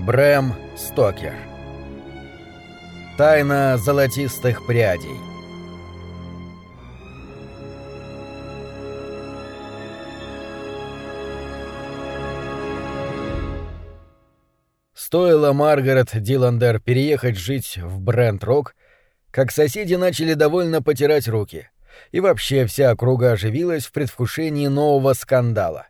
Брэм Стокер Тайна золотистых прядей Стоило Маргарет Диландер переехать жить в Брент-Рок, как соседи начали довольно потирать руки, и вообще вся округа оживилась в предвкушении нового скандала.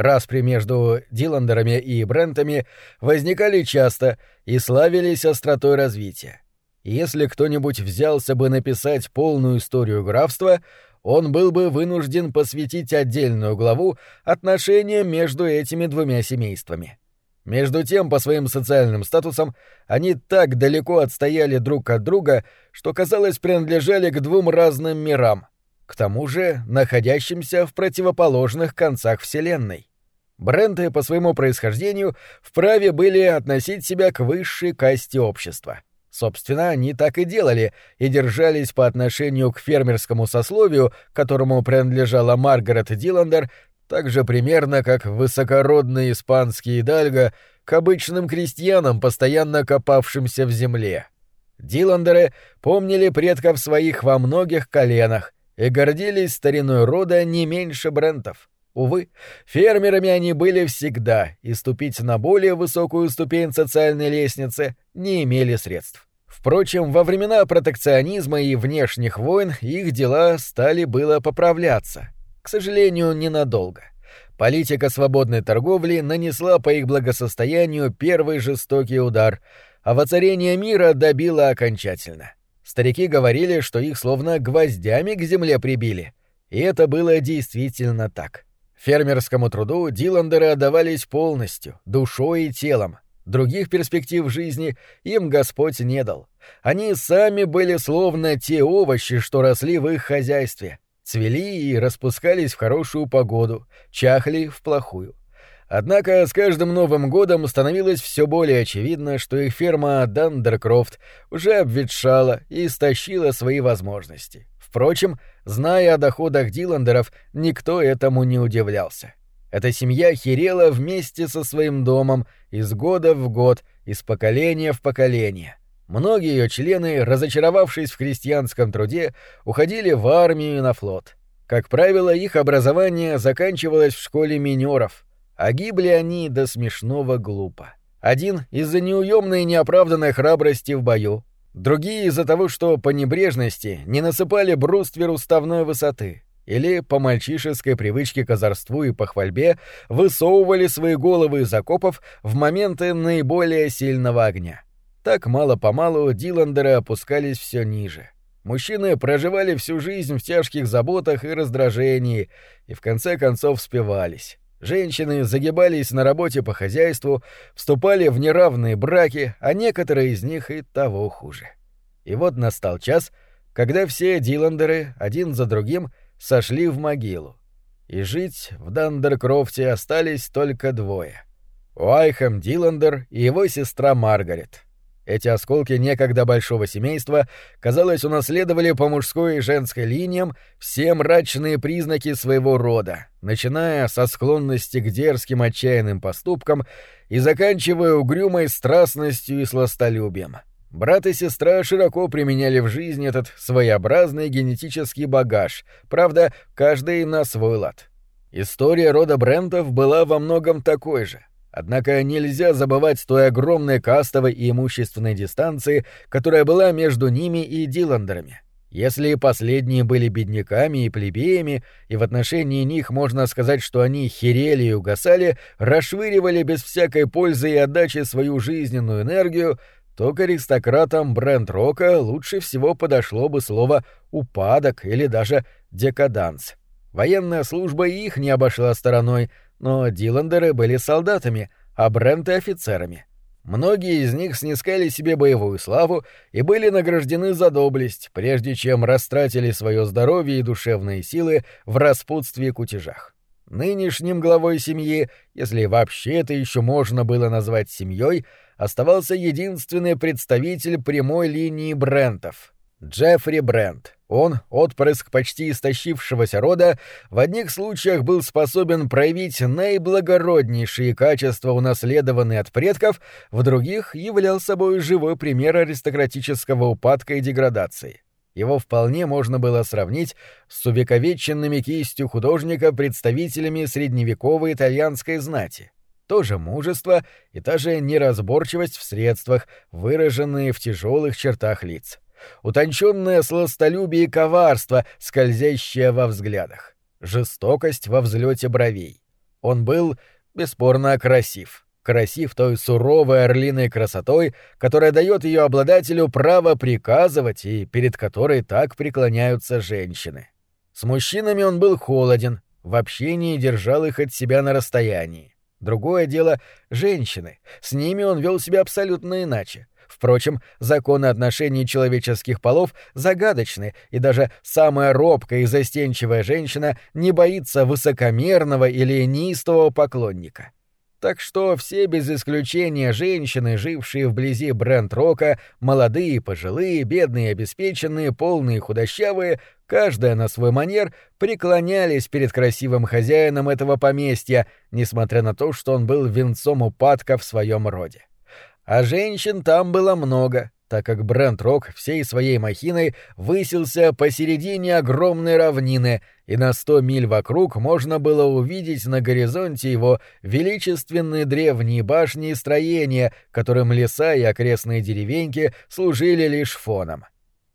Распри между Диландерами и Брентами возникали часто и славились остротой развития. Если кто-нибудь взялся бы написать полную историю графства, он был бы вынужден посвятить отдельную главу отношениям между этими двумя семействами. Между тем, по своим социальным статусам, они так далеко отстояли друг от друга, что, казалось, принадлежали к двум разным мирам, к тому же находящимся в противоположных концах Вселенной. Бренты по своему происхождению вправе были относить себя к высшей касте общества. Собственно, они так и делали и держались по отношению к фермерскому сословию, которому принадлежала Маргарет Диландер, так же примерно как высокородные испанские дальго к обычным крестьянам, постоянно копавшимся в земле. Диландеры помнили предков своих во многих коленах и гордились стариной рода не меньше брентов. Увы, фермерами они были всегда, и ступить на более высокую ступень социальной лестницы не имели средств. Впрочем, во времена протекционизма и внешних войн их дела стали было поправляться — к сожалению, ненадолго. Политика свободной торговли нанесла по их благосостоянию первый жестокий удар, а воцарение мира добило окончательно. Старики говорили, что их словно гвоздями к земле прибили. И это было действительно так. Фермерскому труду Диландеры отдавались полностью, душой и телом. Других перспектив жизни им Господь не дал. Они сами были словно те овощи, что росли в их хозяйстве цвели и распускались в хорошую погоду, чахли в плохую. Однако с каждым Новым годом становилось все более очевидно, что их ферма Дандеркрофт уже обветшала и истощила свои возможности. Впрочем, зная о доходах Диландеров, никто этому не удивлялся. Эта семья херела вместе со своим домом из года в год, из поколения в поколение. Многие ее члены, разочаровавшись в христианском труде, уходили в армию и на флот. Как правило, их образование заканчивалось в школе минеров, а гибли они до смешного глупо. Один из-за неуемной и неоправданной храбрости в бою, другие из-за того, что по небрежности не насыпали бруствер уставной высоты, или по мальчишеской привычке к озорству и похвальбе высовывали свои головы из окопов в моменты наиболее сильного огня. Так мало-помалу Диландеры опускались все ниже. Мужчины проживали всю жизнь в тяжких заботах и раздражении, и в конце концов спивались. Женщины загибались на работе по хозяйству, вступали в неравные браки, а некоторые из них и того хуже. И вот настал час, когда все Диландеры один за другим сошли в могилу. И жить в Дандеркрофте остались только двое. Уайхэм Диландер и его сестра Маргарет — эти осколки некогда большого семейства, казалось, унаследовали по мужской и женской линиям все мрачные признаки своего рода, начиная со склонности к дерзким отчаянным поступкам и заканчивая угрюмой страстностью и сластолюбием. Брат и сестра широко применяли в жизни этот своеобразный генетический багаж, правда, каждый на свой лад. История рода Брентов была во многом такой же. Однако нельзя забывать той огромной кастовой и имущественной дистанции, которая была между ними и Диландерами. Если последние были бедняками и плебеями, и в отношении них можно сказать, что они херели и угасали, расшвыривали без всякой пользы и отдачи свою жизненную энергию, то к аристократам Брент-Рока лучше всего подошло бы слово «упадок» или даже «декаданс». Военная служба их не обошла стороной, но Диландеры были солдатами, а Бренты — офицерами. Многие из них снискали себе боевую славу и были награждены за доблесть, прежде чем растратили свое здоровье и душевные силы в распутстве и кутежах. Нынешним главой семьи, если вообще это еще можно было назвать семьей, оставался единственный представитель прямой линии Брентов — Джеффри Брент, Он, отпрыск почти истощившегося рода, в одних случаях был способен проявить наиблагороднейшие качества, унаследованные от предков, в других являл собой живой пример аристократического упадка и деградации. Его вполне можно было сравнить с увековеченными кистью художника представителями средневековой итальянской знати. То же мужество и та же неразборчивость в средствах, выраженные в тяжелых чертах лиц утонченное сластолюбие и коварство, скользящее во взглядах, жестокость во взлете бровей. Он был, бесспорно, красив. Красив той суровой орлиной красотой, которая дает ее обладателю право приказывать и перед которой так преклоняются женщины. С мужчинами он был холоден, в общении держал их от себя на расстоянии. Другое дело — женщины. С ними он вел себя абсолютно иначе. Впрочем, законы отношений человеческих полов загадочны, и даже самая робкая и застенчивая женщина не боится высокомерного или неистового поклонника. Так что все без исключения женщины, жившие вблизи Брент-Рока, молодые, пожилые, бедные, обеспеченные, полные, худощавые, каждая на свой манер, преклонялись перед красивым хозяином этого поместья, несмотря на то, что он был венцом упадка в своем роде. А женщин там было много, так как Брент-Рок всей своей махиной высился посередине огромной равнины, и на сто миль вокруг можно было увидеть на горизонте его величественные древние башни и строения, которым леса и окрестные деревеньки служили лишь фоном.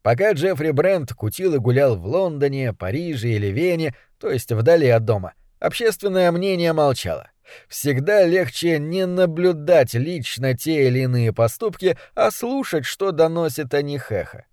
Пока Джеффри Брент кутил и гулял в Лондоне, Париже или Вене, то есть вдали от дома, общественное мнение молчало. Всегда легче не наблюдать лично те или иные поступки, а слушать, что доносит о них эхо.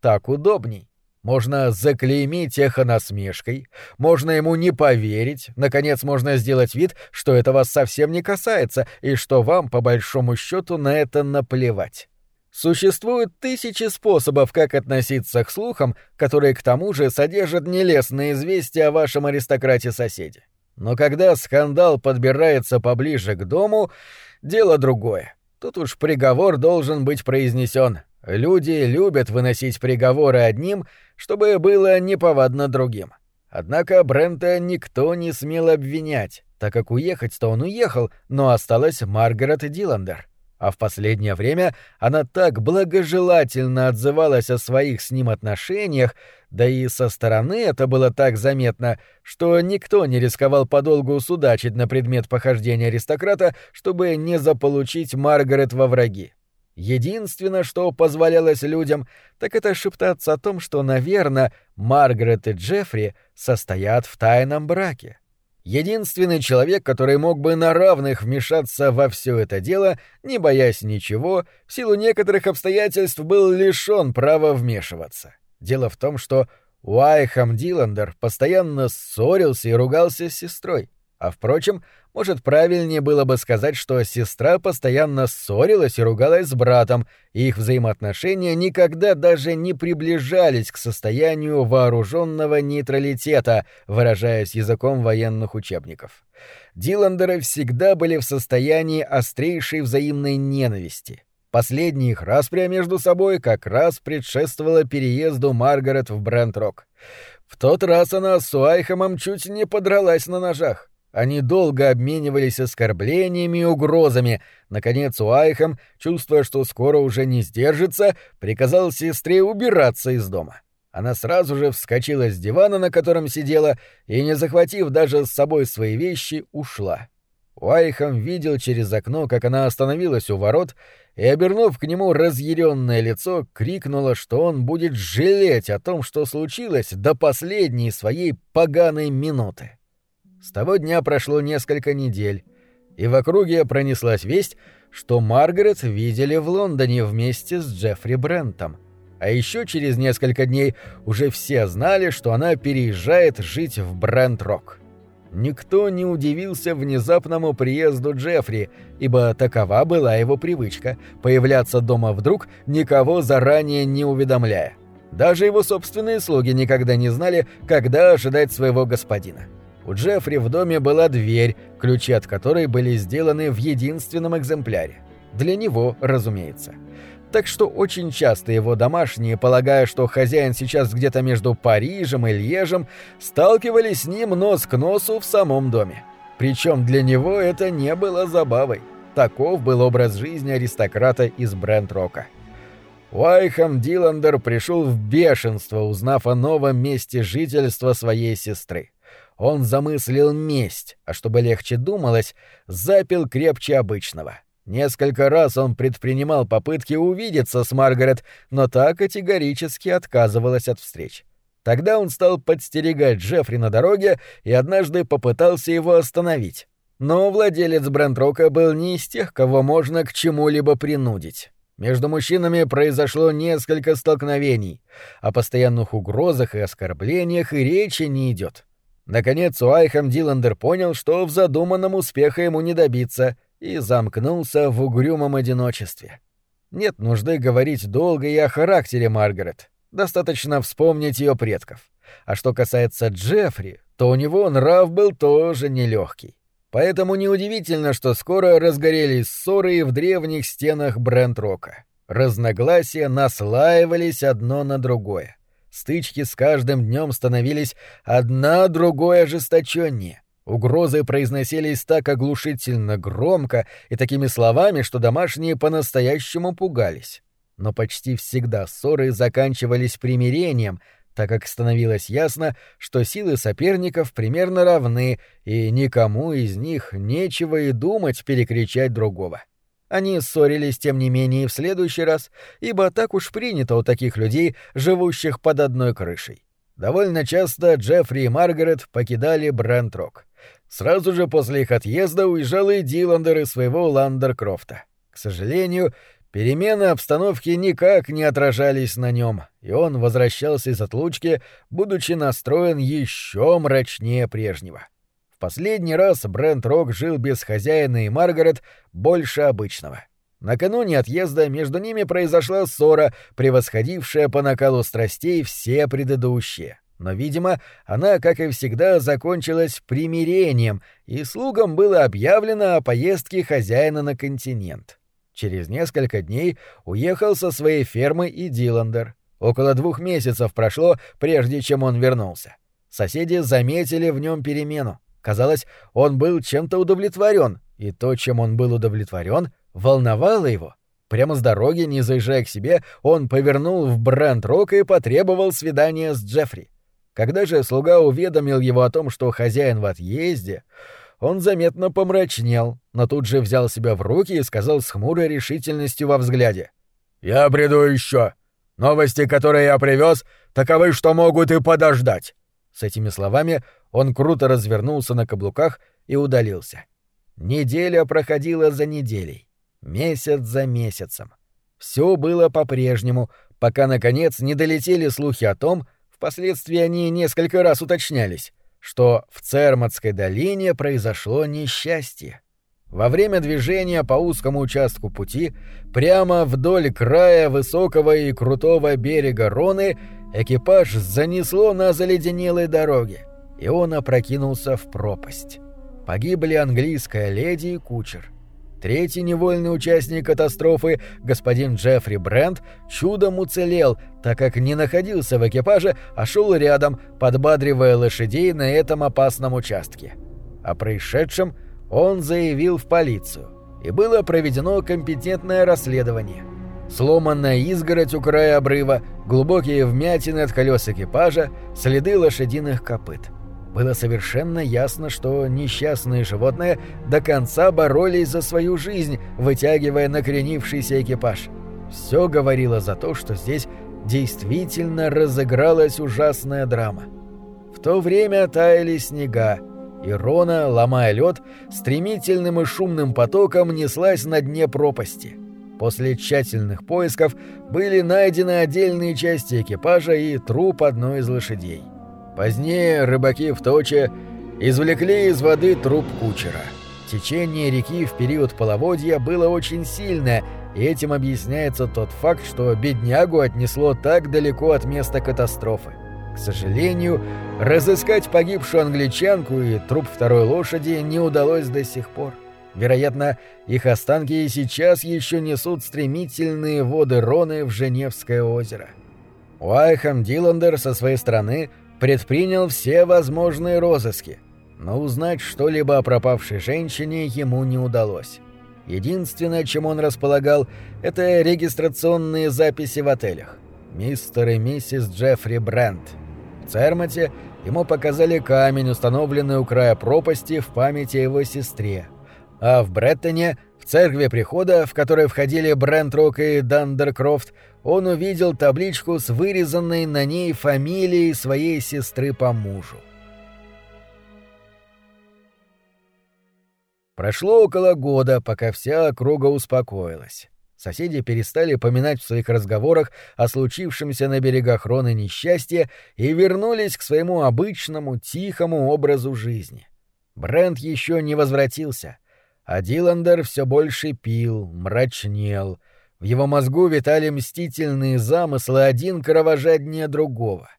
Так удобней. Можно заклеймить эхо насмешкой, можно ему не поверить, наконец можно сделать вид, что это вас совсем не касается и что вам, по большому счету, на это наплевать. Существуют тысячи способов, как относиться к слухам, которые к тому же содержат нелестные известия о вашем аристократе-соседе. Но когда скандал подбирается поближе к дому, дело другое. Тут уж приговор должен быть произнесен. Люди любят выносить приговоры одним, чтобы было неповадно другим. Однако Брента никто не смел обвинять, так как уехать-то он уехал, но осталась Маргарет Диландер а в последнее время она так благожелательно отзывалась о своих с ним отношениях, да и со стороны это было так заметно, что никто не рисковал подолгу судачить на предмет похождения аристократа, чтобы не заполучить Маргарет во враги. Единственное, что позволялось людям, так это шептаться о том, что, наверное, Маргарет и Джеффри состоят в тайном браке. Единственный человек, который мог бы на равных вмешаться во все это дело, не боясь ничего, в силу некоторых обстоятельств был лишен права вмешиваться. Дело в том, что Уайхам Диландер постоянно ссорился и ругался с сестрой. А впрочем, может, правильнее было бы сказать, что сестра постоянно ссорилась и ругалась с братом, и их взаимоотношения никогда даже не приближались к состоянию вооруженного нейтралитета, выражаясь языком военных учебников. Диландеры всегда были в состоянии острейшей взаимной ненависти. Последняя их распря между собой как раз предшествовала переезду Маргарет в Брент-Рок. В тот раз она с Уайхэмом чуть не подралась на ножах. Они долго обменивались оскорблениями и угрозами. Наконец Уайхэм, чувствуя, что скоро уже не сдержится, приказал сестре убираться из дома. Она сразу же вскочила с дивана, на котором сидела, и, не захватив даже с собой свои вещи, ушла. Уайхэм видел через окно, как она остановилась у ворот, и, обернув к нему разъяренное лицо, крикнула, что он будет жалеть о том, что случилось до последней своей поганой минуты. С того дня прошло несколько недель, и в округе пронеслась весть, что Маргарет видели в Лондоне вместе с Джеффри Брентом. А еще через несколько дней уже все знали, что она переезжает жить в Брент-Рок. Никто не удивился внезапному приезду Джеффри, ибо такова была его привычка — появляться дома вдруг, никого заранее не уведомляя. Даже его собственные слуги никогда не знали, когда ожидать своего господина. У Джеффри в доме была дверь, ключи от которой были сделаны в единственном экземпляре. Для него, разумеется. так что очень часто его домашние, полагая, что хозяин сейчас где-то между Парижем и Льежем, сталкивались с ним нос к носу в самом доме. Причем для него это не было забавой. Таков был образ жизни аристократа из Брент-Рока. Уайхам Диландер пришел в бешенство, узнав о новом месте жительства своей сестры. Он замыслил месть, а чтобы легче думалось, запил крепче обычного. Несколько раз он предпринимал попытки увидеться с Маргарет, но та категорически отказывалась от встреч. Тогда он стал подстерегать Джеффри на дороге и однажды попытался его остановить. Но владелец Брентрока был не из тех, кого можно к чему-либо принудить. Между мужчинами произошло несколько столкновений. О постоянных угрозах и оскорблениях и речи не идет. Наконец Уайхам Диландер понял, что в задуманном успеха ему не добиться, и замкнулся в угрюмом одиночестве. Нет нужды говорить долго и о характере Маргарет. Достаточно вспомнить ее предков. А что касается Джеффри, то у него нрав был тоже нелегкий. Поэтому неудивительно, что скоро разгорелись ссоры в древних стенах Брент-Рока. Разногласия наслаивались одно на другое. Стычки с каждым днем становились одна другой ожесточеннее. Угрозы произносились так оглушительно громко и такими словами, что домашние по-настоящему пугались. Но почти всегда ссоры заканчивались примирением, так как становилось ясно, что силы соперников примерно равны, и никому из них нечего и думать перекричать другого. Они ссорились, тем не менее, в следующий раз, ибо так уж принято у таких людей, живущих под одной крышей. Довольно часто Джеффри и Маргарет покидали Брент-Рок. Сразу же после их отъезда уезжал и Диландер из своего Ландеркрофта. К сожалению, Перемены обстановки никак не отражались на нем, и он возвращался из отлучки, будучи настроен еще мрачнее прежнего. В последний раз Брент Рок жил без хозяина и Маргарет больше обычного. Накануне отъезда между ними произошла ссора, превосходившая по накалу страстей все предыдущие. Но, видимо, она, как и всегда, закончилась примирением, и слугам было объявлено о поездке хозяина на континент. Через несколько дней уехал со своей фермы и Диландер. Около двух месяцев прошло, прежде чем он вернулся. Соседи заметили в нем перемену. Казалось, он был чем-то удовлетворен, и то, чем он был удовлетворен, волновало его. Прямо с дороги, не заезжая к себе, он повернул в Брент-Рок и потребовал свидания с Джеффри. Когда же слуга уведомил его о том, что хозяин в отъезде, он заметно помрачнел, но тут же взял себя в руки и сказал с хмурой решительностью во взгляде. «Я приду еще. Новости, которые я привез, таковы, что могут и подождать». С этими словами он круто развернулся на каблуках и удалился. Неделя проходила за неделей, месяц за месяцем. Все было по-прежнему, пока, наконец, не долетели слухи о том, впоследствии они несколько раз уточнялись, что в Церматской долине произошло несчастье. Во время движения по узкому участку пути, прямо вдоль края высокого и крутого берега Роны, экипаж занесло на заледенелой дороге, и он опрокинулся в пропасть. Погибли английская леди и кучер. Третий невольный участник катастрофы, господин Джеффри Брент, чудом уцелел, так как не находился в экипаже, а шел рядом, подбадривая лошадей на этом опасном участке. О происшедшем он заявил в полицию, и было проведено компетентное расследование. Сломанная изгородь у края обрыва, глубокие вмятины от колес экипажа, следы лошадиных копыт — было совершенно ясно, что несчастные животные до конца боролись за свою жизнь, вытягивая накренившийся экипаж. Все говорило за то, что здесь действительно разыгралась ужасная драма. В то время таяли снега, и Рона, ломая лед, стремительным и шумным потоком неслась на дне пропасти. После тщательных поисков были найдены отдельные части экипажа и труп одной из лошадей. Позднее рыбаки в Точе извлекли из воды труп кучера. Течение реки в период половодья было очень сильное, и этим объясняется тот факт, что беднягу отнесло так далеко от места катастрофы. К сожалению, разыскать погибшую англичанку и труп второй лошади не удалось до сих пор. Вероятно, их останки и сейчас еще несут стремительные воды Роны в Женевское озеро. Уайхам Диландер со своей стороны предпринял все возможные розыски, но узнать что-либо о пропавшей женщине ему не удалось. Единственное, чем он располагал, это регистрационные записи в отелях. Мистер и миссис Джеффри Брент. В Цермате ему показали камень, установленный у края пропасти в память его сестре – а в Бреттоне, в церкви прихода, в которой входили Брентрок и Дандеркрофт, он увидел табличку с вырезанной на ней фамилией своей сестры по мужу. Прошло около года, пока вся округа успокоилась. Соседи перестали поминать в своих разговорах о случившемся на берегах Роны несчастье и вернулись к своему обычному, тихому образу жизни. Брент еще не возвратился — а Диландер все больше пил, мрачнел. В его мозгу витали мстительные замыслы один кровожаднее другого.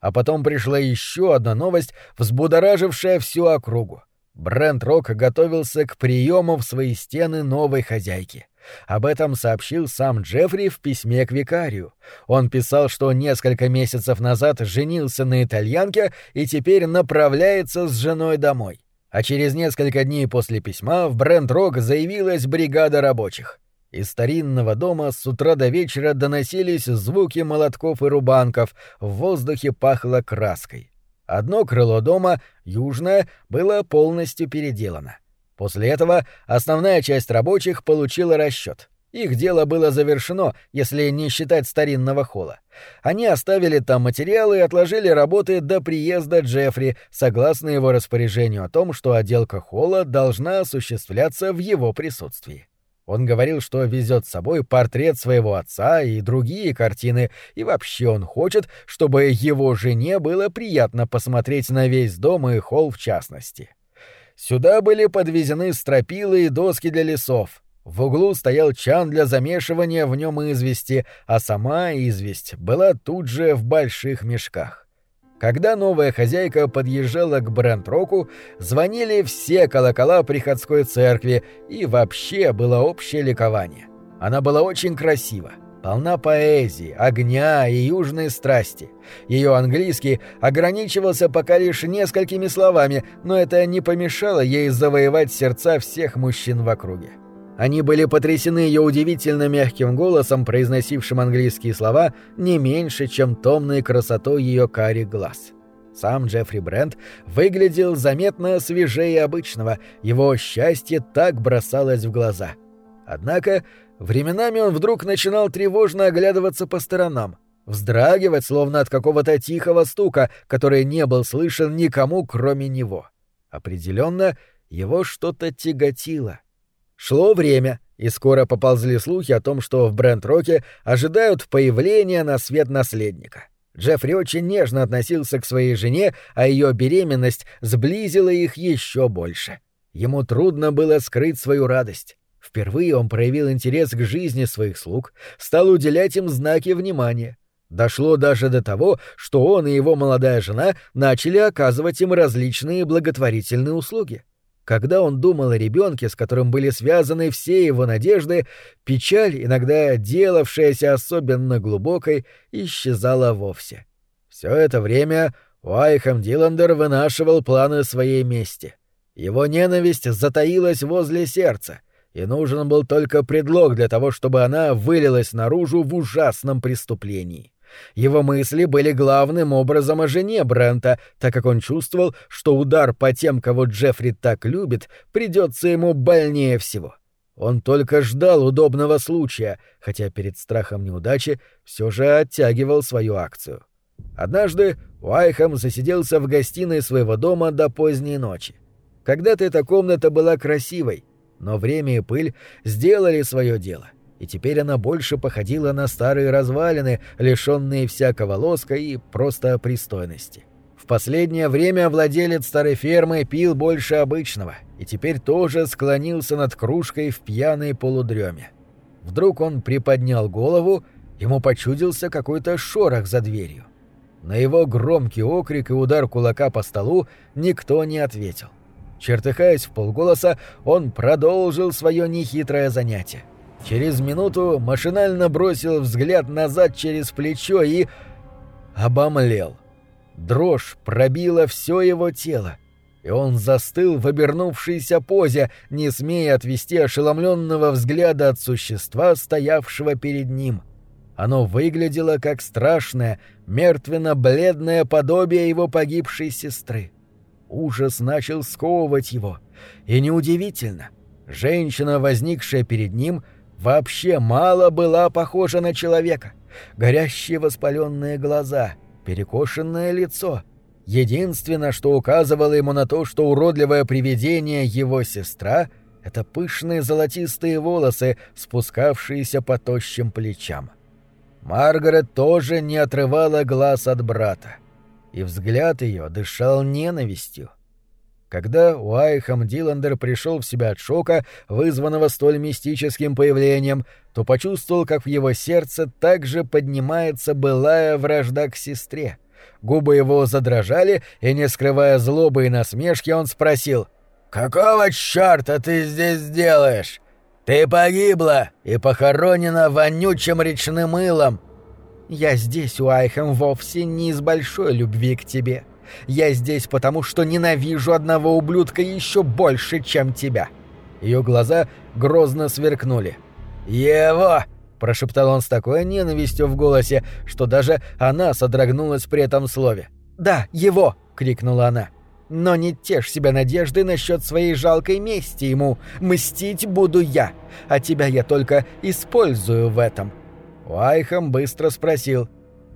А потом пришла еще одна новость, взбудоражившая всю округу. Брент Рок готовился к приему в свои стены новой хозяйки. Об этом сообщил сам Джеффри в письме к викарию. Он писал, что несколько месяцев назад женился на итальянке и теперь направляется с женой домой а через несколько дней после письма в Брент-Рок заявилась бригада рабочих. Из старинного дома с утра до вечера доносились звуки молотков и рубанков, в воздухе пахло краской. Одно крыло дома, южное, было полностью переделано. После этого основная часть рабочих получила расчет. Их дело было завершено, если не считать старинного холла. Они оставили там материалы и отложили работы до приезда Джеффри, согласно его распоряжению о том, что отделка холла должна осуществляться в его присутствии. Он говорил, что везет с собой портрет своего отца и другие картины, и вообще он хочет, чтобы его жене было приятно посмотреть на весь дом и холл в частности. Сюда были подвезены стропилы и доски для лесов, в углу стоял чан для замешивания в нем извести, а сама известь была тут же в больших мешках. Когда новая хозяйка подъезжала к Брент-Року, звонили все колокола приходской церкви, и вообще было общее ликование. Она была очень красива, полна поэзии, огня и южной страсти. Ее английский ограничивался пока лишь несколькими словами, но это не помешало ей завоевать сердца всех мужчин в округе. Они были потрясены ее удивительно мягким голосом, произносившим английские слова, не меньше, чем томной красотой ее карих глаз. Сам Джеффри Брент выглядел заметно свежее обычного, его счастье так бросалось в глаза. Однако временами он вдруг начинал тревожно оглядываться по сторонам, вздрагивать, словно от какого-то тихого стука, который не был слышен никому, кроме него. Определенно, его что-то тяготило — Шло время, и скоро поползли слухи о том, что в Брент-Роке ожидают появления на свет наследника. Джеффри очень нежно относился к своей жене, а ее беременность сблизила их еще больше. Ему трудно было скрыть свою радость. Впервые он проявил интерес к жизни своих слуг, стал уделять им знаки внимания. Дошло даже до того, что он и его молодая жена начали оказывать им различные благотворительные услуги. Когда он думал о ребенке, с которым были связаны все его надежды, печаль, иногда делавшаяся особенно глубокой, исчезала вовсе. Все это время Уайхам Диландер вынашивал планы своей мести. Его ненависть затаилась возле сердца, и нужен был только предлог для того, чтобы она вылилась наружу в ужасном преступлении. Его мысли были главным образом о жене Брента, так как он чувствовал, что удар по тем, кого Джеффри так любит, придется ему больнее всего. Он только ждал удобного случая, хотя перед страхом неудачи все же оттягивал свою акцию. Однажды Уайхам засиделся в гостиной своего дома до поздней ночи. Когда-то эта комната была красивой, но время и пыль сделали свое дело — и теперь она больше походила на старые развалины, лишенные всякого лоска и просто пристойности. В последнее время владелец старой фермы пил больше обычного и теперь тоже склонился над кружкой в пьяной полудреме. Вдруг он приподнял голову, ему почудился какой-то шорох за дверью. На его громкий окрик и удар кулака по столу никто не ответил. Чертыхаясь в полголоса, он продолжил свое нехитрое занятие. Через минуту машинально бросил взгляд назад через плечо и... обомлел. Дрожь пробила все его тело, и он застыл в обернувшейся позе, не смея отвести ошеломленного взгляда от существа, стоявшего перед ним. Оно выглядело как страшное, мертвенно-бледное подобие его погибшей сестры. Ужас начал сковывать его. И неудивительно. Женщина, возникшая перед ним, вообще мало была похожа на человека. Горящие воспаленные глаза, перекошенное лицо — Единственное, что указывало ему на то, что уродливое привидение его сестра — это пышные золотистые волосы, спускавшиеся по тощим плечам. Маргарет тоже не отрывала глаз от брата, и взгляд ее дышал ненавистью. Когда Уайхам Диландер пришел в себя от шока, вызванного столь мистическим появлением, то почувствовал, как в его сердце также поднимается былая вражда к сестре — Губы его задрожали, и, не скрывая злобы и насмешки, он спросил «Какого чёрта ты здесь делаешь? Ты погибла и похоронена вонючим речным мылом». «Я здесь, Уайхэм, вовсе не из большой любви к тебе. Я здесь потому, что ненавижу одного ублюдка еще больше, чем тебя». Ее глаза грозно сверкнули. «Его!» прошептал он с такой ненавистью в голосе, что даже она содрогнулась при этом слове. «Да, его!» — крикнула она. «Но не тешь себя надежды насчет своей жалкой мести ему. Мстить буду я, а тебя я только использую в этом». Уайхам быстро спросил.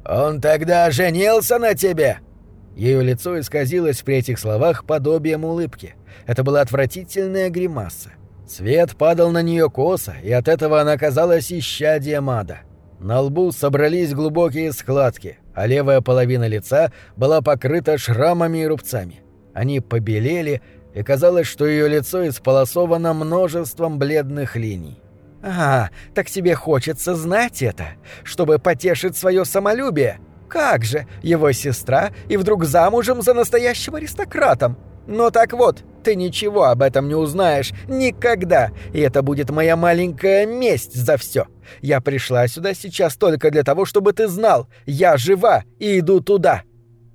«Он тогда женился на тебе?» Ее лицо исказилось при этих словах подобием улыбки. Это была отвратительная гримаса. Свет падал на нее косо, и от этого она казалась исчадием ада. На лбу собрались глубокие складки, а левая половина лица была покрыта шрамами и рубцами. Они побелели, и казалось, что ее лицо исполосовано множеством бледных линий. «А, так тебе хочется знать это, чтобы потешить свое самолюбие? Как же, его сестра и вдруг замужем за настоящим аристократом? Но так вот, ты ничего об этом не узнаешь никогда, и это будет моя маленькая месть за все. Я пришла сюда сейчас только для того, чтобы ты знал, я жива и иду туда».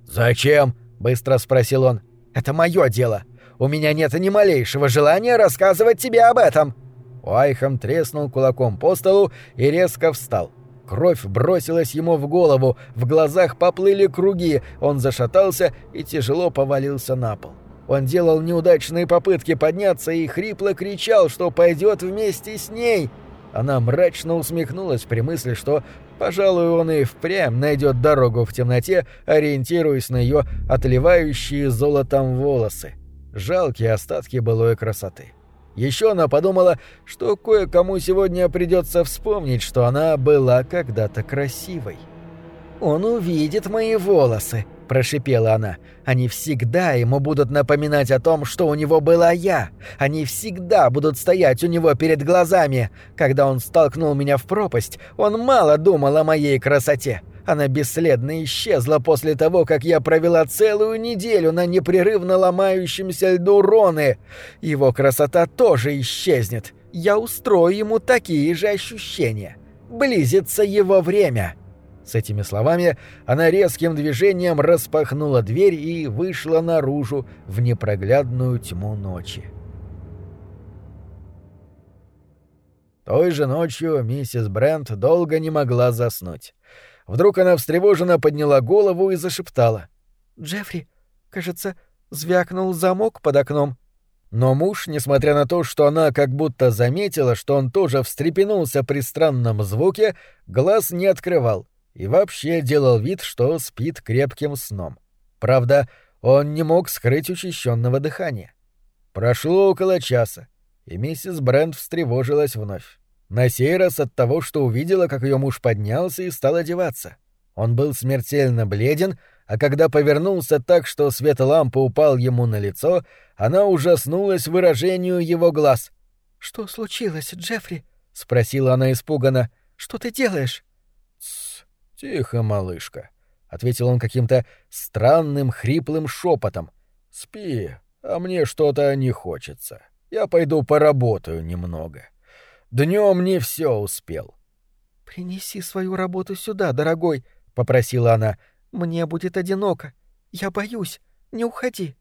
«Зачем?» — быстро спросил он. «Это мое дело. У меня нет ни малейшего желания рассказывать тебе об этом». Уайхам треснул кулаком по столу и резко встал. Кровь бросилась ему в голову, в глазах поплыли круги, он зашатался и тяжело повалился на пол. Он делал неудачные попытки подняться и хрипло кричал, что пойдет вместе с ней. Она мрачно усмехнулась при мысли, что, пожалуй, он и впрямь найдет дорогу в темноте, ориентируясь на ее отливающие золотом волосы. Жалкие остатки былой красоты. Еще она подумала, что кое-кому сегодня придется вспомнить, что она была когда-то красивой. «Он увидит мои волосы», прошипела она. «Они всегда ему будут напоминать о том, что у него была я. Они всегда будут стоять у него перед глазами. Когда он столкнул меня в пропасть, он мало думал о моей красоте. Она бесследно исчезла после того, как я провела целую неделю на непрерывно ломающемся льду Роны. Его красота тоже исчезнет. Я устрою ему такие же ощущения. Близится его время». С этими словами она резким движением распахнула дверь и вышла наружу в непроглядную тьму ночи. Той же ночью миссис Брент долго не могла заснуть. Вдруг она встревоженно подняла голову и зашептала. «Джеффри, кажется, звякнул замок под окном». Но муж, несмотря на то, что она как будто заметила, что он тоже встрепенулся при странном звуке, глаз не открывал и вообще делал вид, что спит крепким сном. Правда, он не мог скрыть учащенного дыхания. Прошло около часа, и миссис Брент встревожилась вновь. На сей раз от того, что увидела, как ее муж поднялся и стал одеваться. Он был смертельно бледен, а когда повернулся так, что свет лампы упал ему на лицо, она ужаснулась выражению его глаз. «Что случилось, Джеффри?» — спросила она испуганно. «Что ты делаешь?» «Тихо, малышка», — ответил он каким-то странным хриплым шепотом. «Спи, а мне что-то не хочется. Я пойду поработаю немного. Днем не все успел». «Принеси свою работу сюда, дорогой», — попросила она. «Мне будет одиноко. Я боюсь. Не уходи».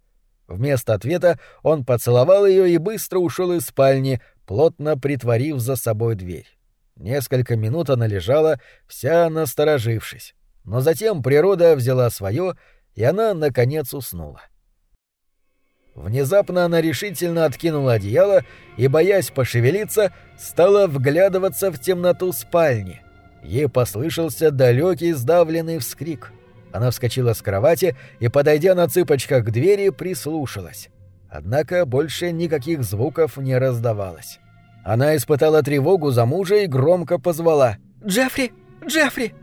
Вместо ответа он поцеловал ее и быстро ушел из спальни, плотно притворив за собой дверь. Несколько минут она лежала, вся насторожившись. Но затем природа взяла свое, и она, наконец, уснула. Внезапно она решительно откинула одеяло и, боясь пошевелиться, стала вглядываться в темноту спальни. Ей послышался далекий сдавленный вскрик. Она вскочила с кровати и, подойдя на цыпочках к двери, прислушалась. Однако больше никаких звуков не раздавалось. Она испытала тревогу за мужа и громко позвала «Джеффри! Джеффри!».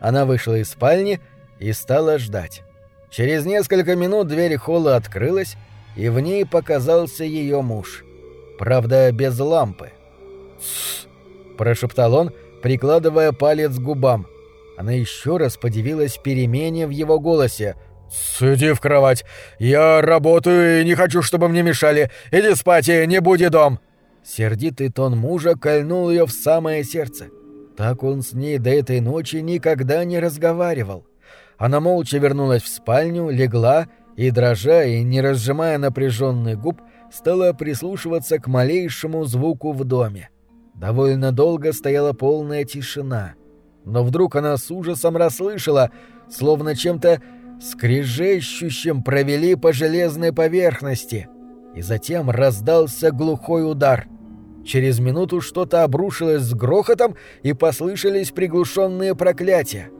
Она вышла из спальни и стала ждать. Через несколько минут дверь холла открылась, и в ней показался ее муж. Правда, без лампы. «Тссс!» – прошептал он, прикладывая палец к губам. Она еще раз подивилась перемене в его голосе. «Сиди в кровать. Я работаю и не хочу, чтобы мне мешали. Иди спать и не буди дом!» Сердитый тон мужа кольнул ее в самое сердце. Так он с ней до этой ночи никогда не разговаривал. Она молча вернулась в спальню, легла и, дрожа и не разжимая напряженный губ, стала прислушиваться к малейшему звуку в доме. Довольно долго стояла полная тишина. Но вдруг она с ужасом расслышала, словно чем-то скрежещущим провели по железной поверхности. И затем раздался глухой удар. Через минуту что-то обрушилось с грохотом, и послышались приглушенные проклятия.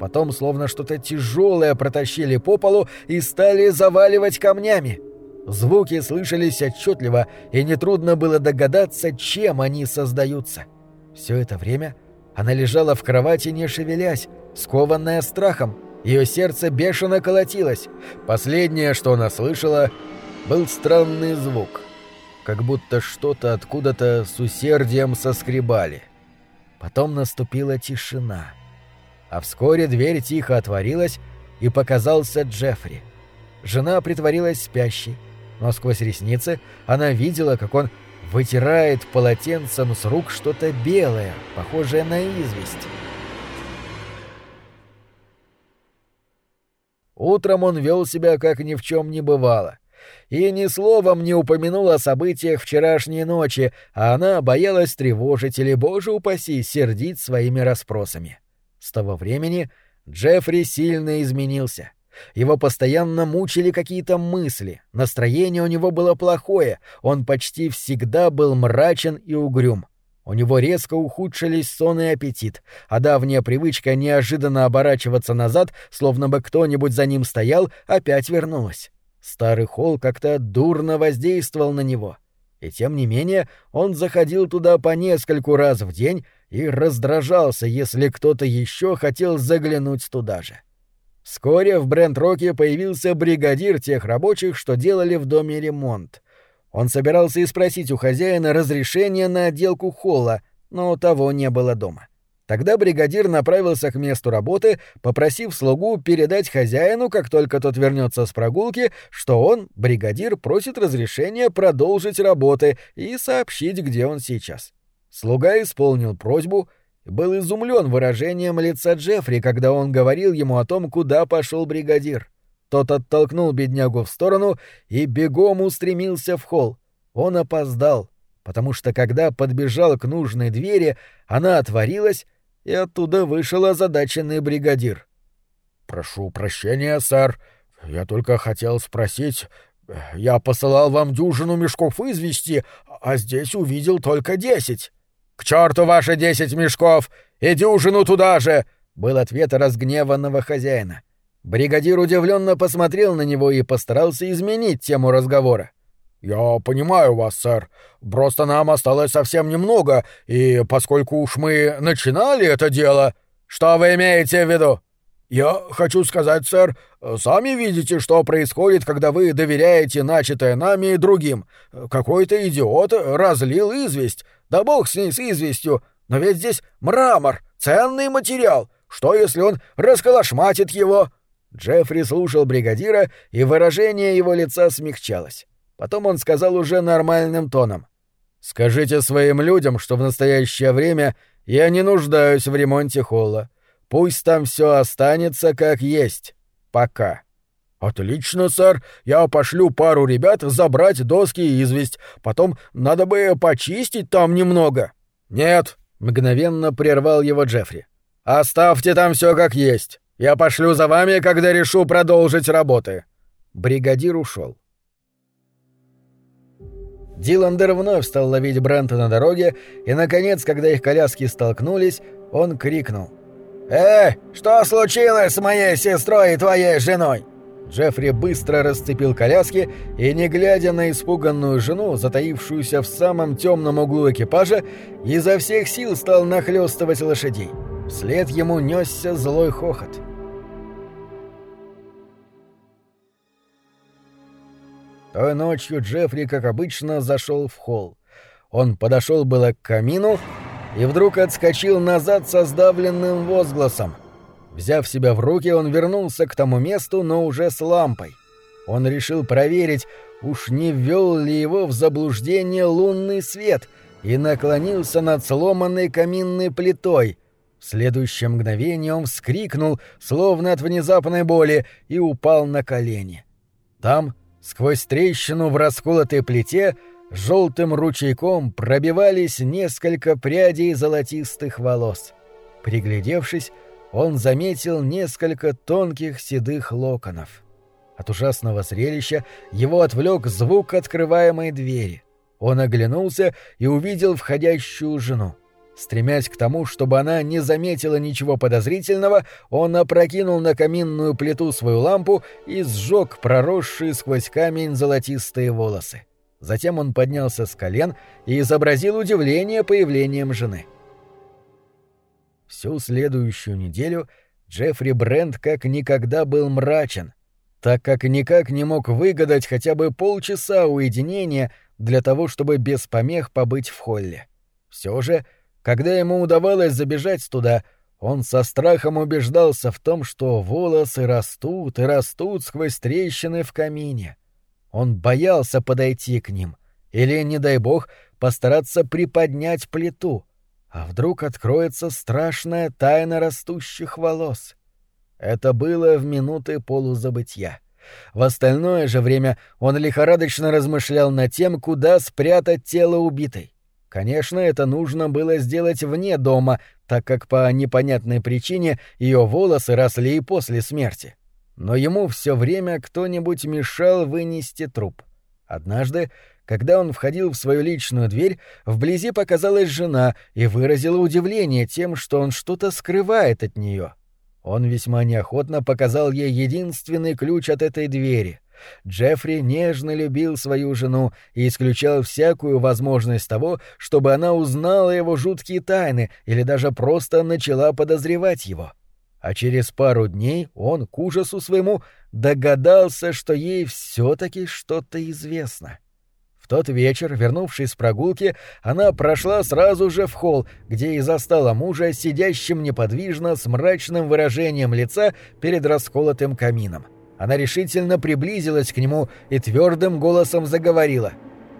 Потом словно что-то тяжелое протащили по полу и стали заваливать камнями. Звуки слышались отчетливо, и нетрудно было догадаться, чем они создаются. Все это время она лежала в кровати, не шевелясь, скованная страхом. Ее сердце бешено колотилось. Последнее, что она слышала, был странный звук. Как будто что-то откуда-то с усердием соскребали. Потом наступила тишина. А вскоре дверь тихо отворилась, и показался Джеффри. Жена притворилась спящей, но сквозь ресницы она видела, как он вытирает полотенцем с рук что-то белое, похожее на известь. Утром он вел себя, как ни в чем не бывало. И ни словом не упомянул о событиях вчерашней ночи, а она боялась тревожить или, боже упаси, сердить своими расспросами. С того времени Джеффри сильно изменился. Его постоянно мучили какие-то мысли, настроение у него было плохое, он почти всегда был мрачен и угрюм. У него резко ухудшились сон и аппетит, а давняя привычка неожиданно оборачиваться назад, словно бы кто-нибудь за ним стоял, опять вернулась. Старый холл как-то дурно воздействовал на него. И тем не менее он заходил туда по нескольку раз в день и раздражался, если кто-то еще хотел заглянуть туда же. Вскоре в Брент-Роке появился бригадир тех рабочих, что делали в доме ремонт. Он собирался и спросить у хозяина разрешения на отделку холла, но того не было дома. Тогда бригадир направился к месту работы, попросив слугу передать хозяину, как только тот вернется с прогулки, что он, бригадир, просит разрешения продолжить работы и сообщить, где он сейчас. Слуга исполнил просьбу был изумлен выражением лица Джеффри, когда он говорил ему о том, куда пошел бригадир. Тот оттолкнул беднягу в сторону и бегом устремился в холл. Он опоздал, потому что когда подбежал к нужной двери, она отворилась, и оттуда вышел озадаченный бригадир. «Прошу прощения, сэр. Я только хотел спросить. Я посылал вам дюжину мешков извести, а здесь увидел только десять». «К черту ваши десять мешков! И дюжину туда же!» — был ответ разгневанного хозяина. Бригадир удивленно посмотрел на него и постарался изменить тему разговора. «Я понимаю вас, сэр. Просто нам осталось совсем немного, и поскольку уж мы начинали это дело...» «Что вы имеете в виду?» «Я хочу сказать, сэр, сами видите, что происходит, когда вы доверяете начатое нами и другим. Какой-то идиот разлил известь. Да бог с ней, с известью. Но ведь здесь мрамор, ценный материал. Что, если он расколошматит его?» Джеффри слушал бригадира, и выражение его лица смягчалось. Потом он сказал уже нормальным тоном. «Скажите своим людям, что в настоящее время я не нуждаюсь в ремонте холла. Пусть там все останется как есть. Пока». «Отлично, сэр. Я пошлю пару ребят забрать доски и известь. Потом надо бы почистить там немного». «Нет», — мгновенно прервал его Джеффри. «Оставьте там все как есть. Я пошлю за вами, когда решу продолжить работы». Бригадир ушел. Диландер вновь стал ловить Брента на дороге, и, наконец, когда их коляски столкнулись, он крикнул. «Э, что случилось с моей сестрой и твоей женой?» Джеффри быстро расцепил коляски и, не глядя на испуганную жену, затаившуюся в самом темном углу экипажа, изо всех сил стал нахлестывать лошадей. Вслед ему несся злой хохот. Той ночью Джеффри, как обычно, зашел в холл. Он подошел было к камину и вдруг отскочил назад со сдавленным возгласом — Взяв себя в руки, он вернулся к тому месту, но уже с лампой. Он решил проверить, уж не ввел ли его в заблуждение лунный свет, и наклонился над сломанной каминной плитой. В следующее мгновение он вскрикнул, словно от внезапной боли, и упал на колени. Там, сквозь трещину в расколотой плите, желтым ручейком пробивались несколько прядей золотистых волос. Приглядевшись, он заметил несколько тонких седых локонов. От ужасного зрелища его отвлек звук открываемой двери. Он оглянулся и увидел входящую жену. Стремясь к тому, чтобы она не заметила ничего подозрительного, он опрокинул на каминную плиту свою лампу и сжег проросшие сквозь камень золотистые волосы. Затем он поднялся с колен и изобразил удивление появлением жены. — Всю следующую неделю Джеффри Брент как никогда был мрачен, так как никак не мог выгадать хотя бы полчаса уединения для того, чтобы без помех побыть в холле. Все же, когда ему удавалось забежать туда, он со страхом убеждался в том, что волосы растут и растут сквозь трещины в камине. Он боялся подойти к ним или, не дай бог, постараться приподнять плиту — а вдруг откроется страшная тайна растущих волос? Это было в минуты полузабытья. В остальное же время он лихорадочно размышлял над тем, куда спрятать тело убитой. Конечно, это нужно было сделать вне дома, так как по непонятной причине ее волосы росли и после смерти. Но ему все время кто-нибудь мешал вынести труп. Однажды когда он входил в свою личную дверь, вблизи показалась жена и выразила удивление тем, что он что-то скрывает от нее. Он весьма неохотно показал ей единственный ключ от этой двери. Джеффри нежно любил свою жену и исключал всякую возможность того, чтобы она узнала его жуткие тайны или даже просто начала подозревать его. А через пару дней он, к ужасу своему, догадался, что ей все-таки что-то известно. — тот вечер, вернувшись с прогулки, она прошла сразу же в холл, где и застала мужа, сидящим неподвижно с мрачным выражением лица перед расколотым камином. Она решительно приблизилась к нему и твердым голосом заговорила.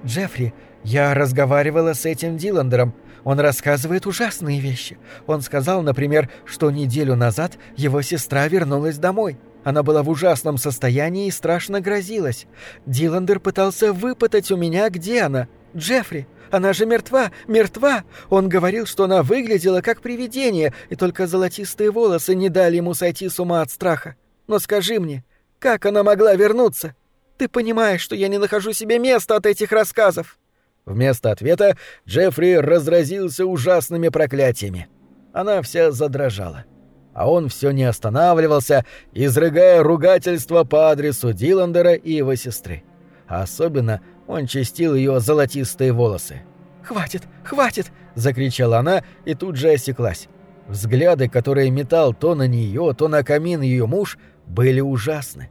«Джеффри, я разговаривала с этим Диландером. Он рассказывает ужасные вещи. Он сказал, например, что неделю назад его сестра вернулась домой». Она была в ужасном состоянии и страшно грозилась. Диландер пытался выпытать у меня, где она. Джеффри, она же мертва, мертва. Он говорил, что она выглядела как привидение, и только золотистые волосы не дали ему сойти с ума от страха. Но скажи мне, как она могла вернуться? Ты понимаешь, что я не нахожу себе места от этих рассказов. Вместо ответа Джеффри разразился ужасными проклятиями. Она вся задрожала а он все не останавливался, изрыгая ругательства по адресу Диландера и его сестры. А особенно он чистил ее золотистые волосы. «Хватит, хватит!» — закричала она и тут же осеклась. Взгляды, которые метал то на нее, то на камин ее муж, были ужасны.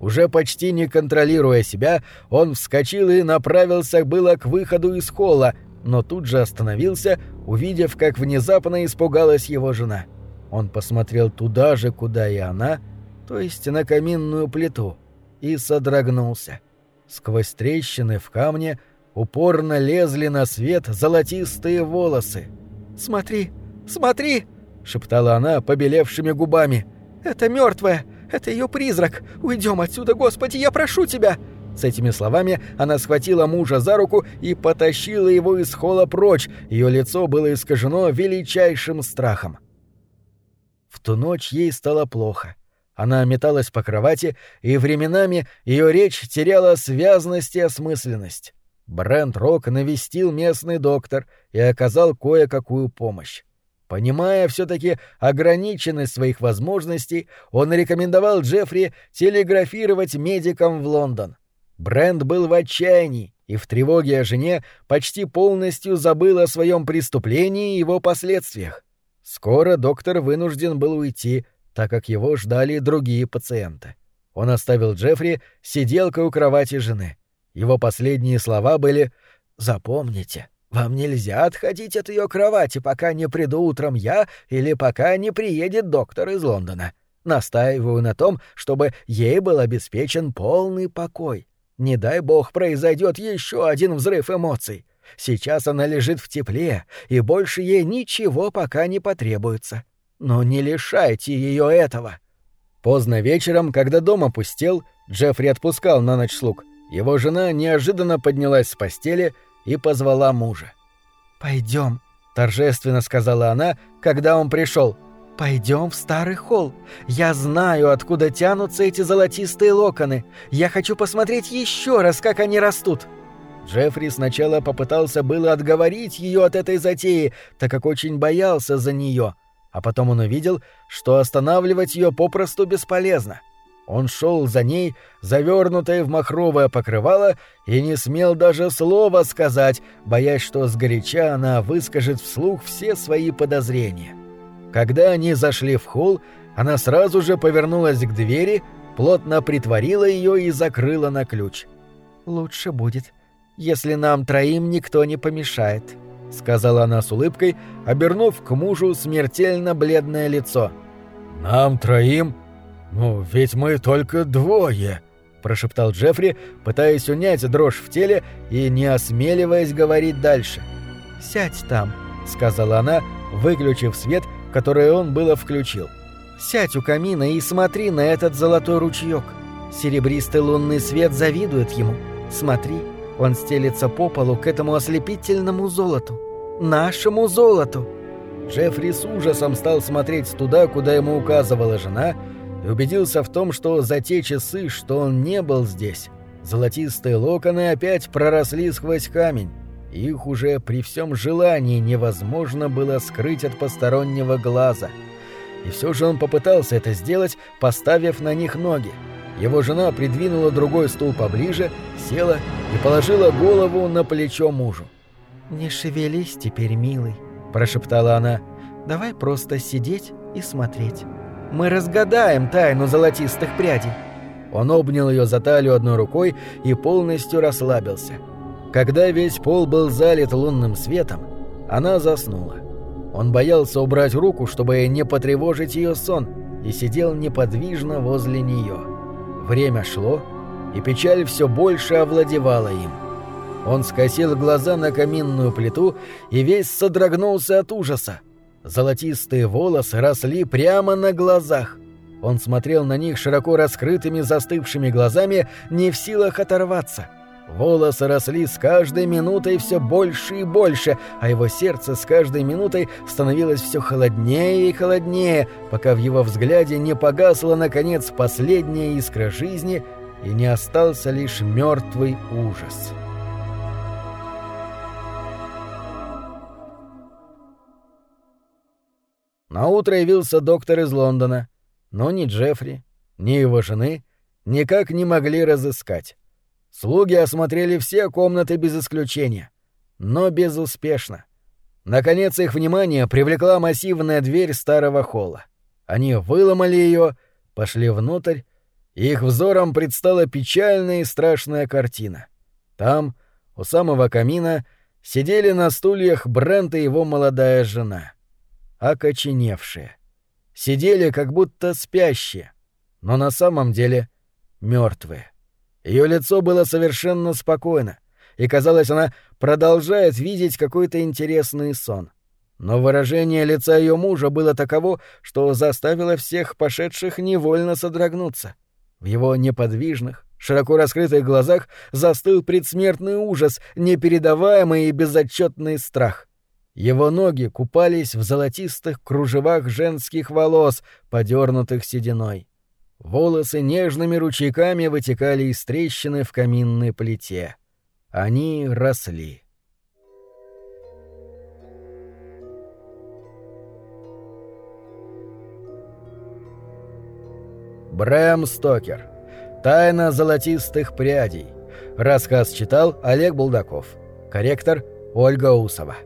Уже почти не контролируя себя, он вскочил и направился было к выходу из холла, но тут же остановился, увидев, как внезапно испугалась его жена. — он посмотрел туда же, куда и она, то есть на каминную плиту, и содрогнулся. Сквозь трещины в камне упорно лезли на свет золотистые волосы. «Смотри, смотри!» — шептала она побелевшими губами. «Это мертвая! Это ее призрак! Уйдем отсюда, Господи, я прошу тебя!» С этими словами она схватила мужа за руку и потащила его из холла прочь, ее лицо было искажено величайшим страхом. В ту ночь ей стало плохо. Она металась по кровати, и временами ее речь теряла связность и осмысленность. Брент Рок навестил местный доктор и оказал кое-какую помощь. Понимая все-таки ограниченность своих возможностей, он рекомендовал Джеффри телеграфировать медикам в Лондон. Брент был в отчаянии и в тревоге о жене почти полностью забыл о своем преступлении и его последствиях. Скоро доктор вынужден был уйти, так как его ждали другие пациенты. Он оставил Джеффри сиделкой у кровати жены. Его последние слова были «Запомните, вам нельзя отходить от ее кровати, пока не приду утром я или пока не приедет доктор из Лондона. Настаиваю на том, чтобы ей был обеспечен полный покой. Не дай бог произойдет еще один взрыв эмоций. Сейчас она лежит в тепле, и больше ей ничего пока не потребуется. Но не лишайте ее этого. Поздно вечером, когда дом опустел, Джеффри отпускал на ночь слуг. Его жена неожиданно поднялась с постели и позвала мужа. Пойдем, торжественно сказала она, когда он пришел. Пойдем в старый холл. Я знаю, откуда тянутся эти золотистые локоны. Я хочу посмотреть еще раз, как они растут. Джеффри сначала попытался было отговорить ее от этой затеи, так как очень боялся за нее, а потом он увидел, что останавливать ее попросту бесполезно. Он шел за ней, завернутой в махровое покрывало, и не смел даже слова сказать, боясь, что сгоряча она выскажет вслух все свои подозрения. Когда они зашли в холл, она сразу же повернулась к двери, плотно притворила ее и закрыла на ключ. «Лучше будет, если нам троим никто не помешает», — сказала она с улыбкой, обернув к мужу смертельно бледное лицо. «Нам троим?» «Ну, ведь мы только двое», — прошептал Джеффри, пытаясь унять дрожь в теле и не осмеливаясь говорить дальше. «Сядь там», — сказала она, выключив свет, который он было включил. «Сядь у камина и смотри на этот золотой ручеек. Серебристый лунный свет завидует ему. Смотри, он стелится по полу к этому ослепительному золоту. Нашему золоту!» Джеффри с ужасом стал смотреть туда, куда ему указывала жена, — и убедился в том, что за те часы, что он не был здесь, золотистые локоны опять проросли сквозь камень. Их уже при всем желании невозможно было скрыть от постороннего глаза. И все же он попытался это сделать, поставив на них ноги. Его жена придвинула другой стул поближе, села и положила голову на плечо мужу. «Не шевелись теперь, милый», — прошептала она. «Давай просто сидеть и смотреть». Мы разгадаем тайну золотистых прядей». Он обнял ее за талию одной рукой и полностью расслабился. Когда весь пол был залит лунным светом, она заснула. Он боялся убрать руку, чтобы не потревожить ее сон, и сидел неподвижно возле нее. Время шло, и печаль все больше овладевала им. Он скосил глаза на каминную плиту и весь содрогнулся от ужаса. Золотистые волосы росли прямо на глазах. Он смотрел на них широко раскрытыми застывшими глазами, не в силах оторваться. Волосы росли с каждой минутой все больше и больше, а его сердце с каждой минутой становилось все холоднее и холоднее, пока в его взгляде не погасла, наконец, последняя искра жизни и не остался лишь мертвый ужас. На утро явился доктор из Лондона, но ни Джеффри, ни его жены никак не могли разыскать. Слуги осмотрели все комнаты без исключения, но безуспешно. Наконец их внимание привлекла массивная дверь старого холла. Они выломали ее, пошли внутрь, и их взором предстала печальная и страшная картина. Там, у самого камина, сидели на стульях Брент и его молодая жена окоченевшие. Сидели как будто спящие, но на самом деле мертвые. Ее лицо было совершенно спокойно, и казалось, она продолжает видеть какой-то интересный сон. Но выражение лица ее мужа было таково, что заставило всех пошедших невольно содрогнуться. В его неподвижных, широко раскрытых глазах застыл предсмертный ужас, непередаваемый и безотчетный страх. Его ноги купались в золотистых кружевах женских волос, подернутых сединой. Волосы нежными ручейками вытекали из трещины в каминной плите. Они росли. Брэм Стокер. Тайна золотистых прядей. Рассказ читал Олег Булдаков. Корректор Ольга Усова.